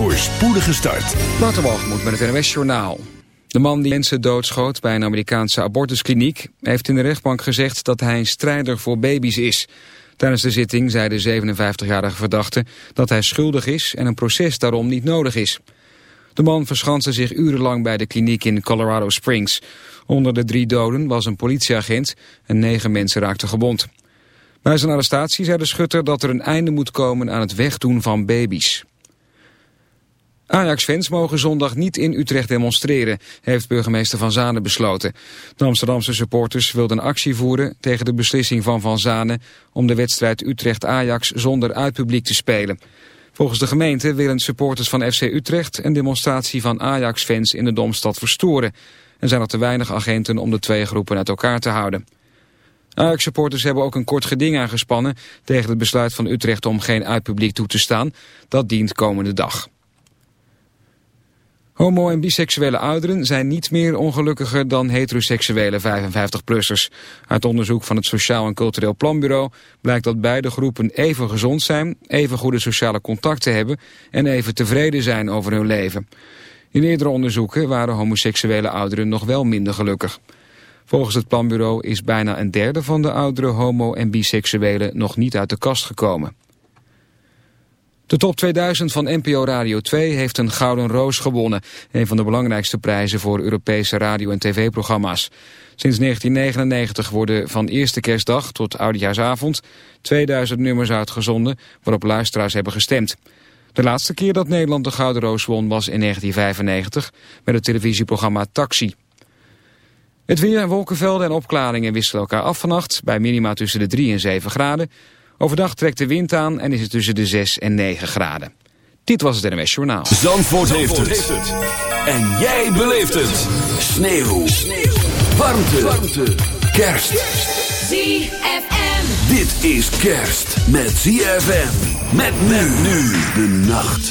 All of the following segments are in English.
voor spoedige start. Waterwalgemoed met het NWS Journaal. De man die mensen doodschoot bij een Amerikaanse abortuskliniek... heeft in de rechtbank gezegd dat hij een strijder voor baby's is. Tijdens de zitting zei de 57-jarige verdachte dat hij schuldig is... en een proces daarom niet nodig is. De man verschanste zich urenlang bij de kliniek in Colorado Springs. Onder de drie doden was een politieagent en negen mensen raakten gewond. Bij zijn arrestatie zei de schutter dat er een einde moet komen aan het wegdoen van baby's. Ajax-fans mogen zondag niet in Utrecht demonstreren, heeft burgemeester Van Zanen besloten. De Amsterdamse supporters wilden actie voeren tegen de beslissing van Van Zanen om de wedstrijd Utrecht-Ajax zonder uitpubliek te spelen. Volgens de gemeente willen supporters van FC Utrecht een demonstratie van Ajax-fans in de Domstad verstoren. En zijn er te weinig agenten om de twee groepen uit elkaar te houden. Ajax-supporters hebben ook een kort geding aangespannen tegen het besluit van Utrecht om geen uitpubliek toe te staan. Dat dient komende dag. Homo- en biseksuele ouderen zijn niet meer ongelukkiger dan heteroseksuele 55-plussers. Uit onderzoek van het Sociaal en Cultureel Planbureau blijkt dat beide groepen even gezond zijn, even goede sociale contacten hebben en even tevreden zijn over hun leven. In eerdere onderzoeken waren homoseksuele ouderen nog wel minder gelukkig. Volgens het planbureau is bijna een derde van de oudere homo- en biseksuelen nog niet uit de kast gekomen. De top 2000 van NPO Radio 2 heeft een Gouden Roos gewonnen. Een van de belangrijkste prijzen voor Europese radio- en tv-programma's. Sinds 1999 worden van eerste kerstdag tot oudejaarsavond 2000 nummers uitgezonden waarop luisteraars hebben gestemd. De laatste keer dat Nederland de Gouden Roos won was in 1995 met het televisieprogramma Taxi. Het weer, wolkenvelden en opklaringen wisselen elkaar af vannacht bij minima tussen de 3 en 7 graden. Overdag trekt de wind aan en is het tussen de 6 en 9 graden. Dit was het NMS Journaal. Zandvoort, heeft, het. En jij beleeft het. Sneeuw. Sneeuw. Warmte. Warmte. Kerst. ZFM. Dit is kerst met ZFM. Met men nu de nacht.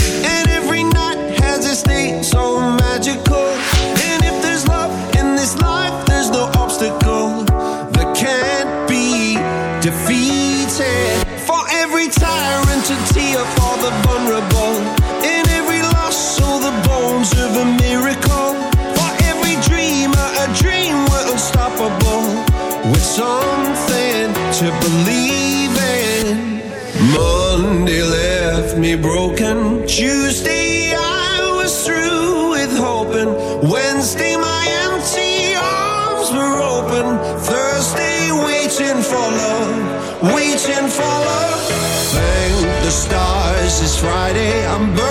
It's Friday. I'm burning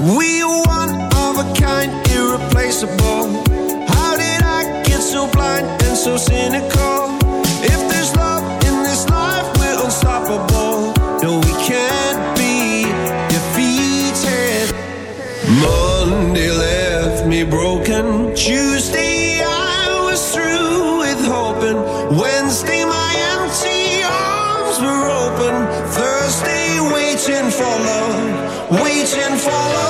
We are one of a kind, irreplaceable. How did I get so blind and so cynical? If there's love in this life, we're unstoppable. No, we can't be defeated. Monday left me broken. Tuesday, I was through with hoping. Wednesday, my empty arms were open. Thursday, waiting for love, waiting for love.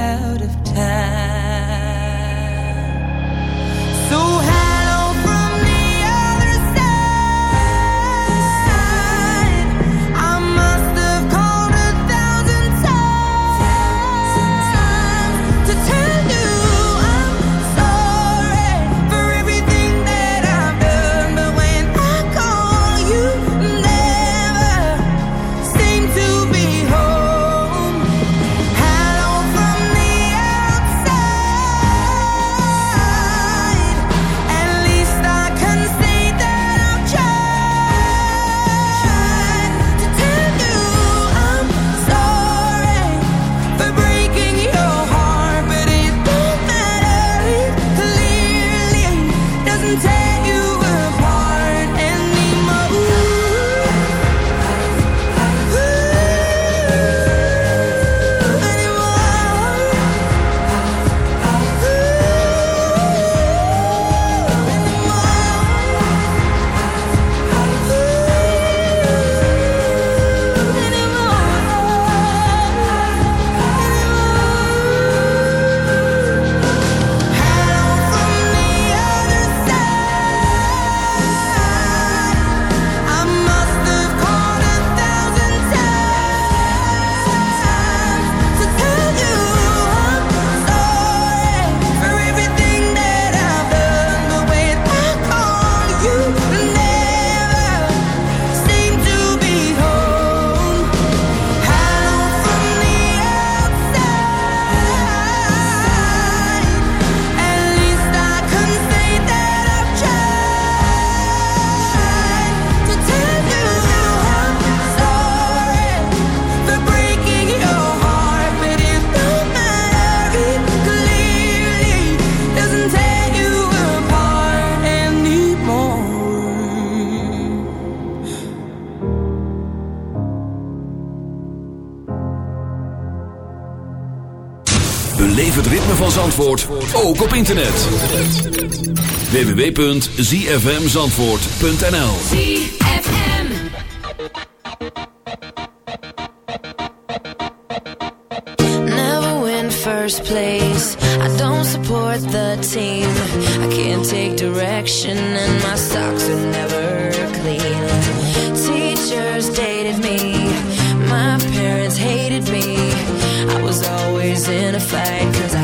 time. So ook op internet. www.zfmzandvoort.nl ZFM Never win first place. I don't support the team. I can't take direction And my socks are never clean. Teachers dated me. My parents hated me. I was always in a fight Cause I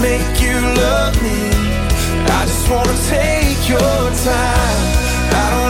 make you love me. I just wanna take your time. I don't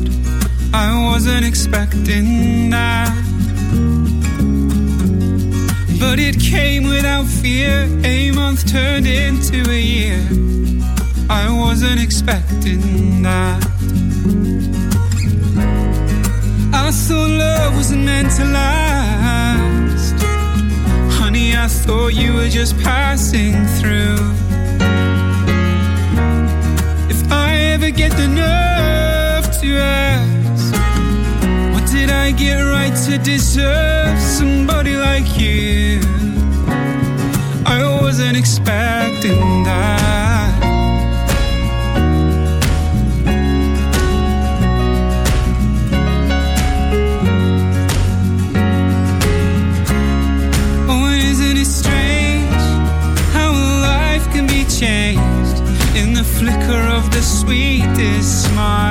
I wasn't expecting that. But it came without fear. A month turned into a year. I wasn't expecting that. I thought love wasn't meant to last. Honey, I thought you were just passing through. Get right to deserve somebody like you? I wasn't expecting that. Oh, isn't it strange how life can be changed in the flicker of the sweetest smile?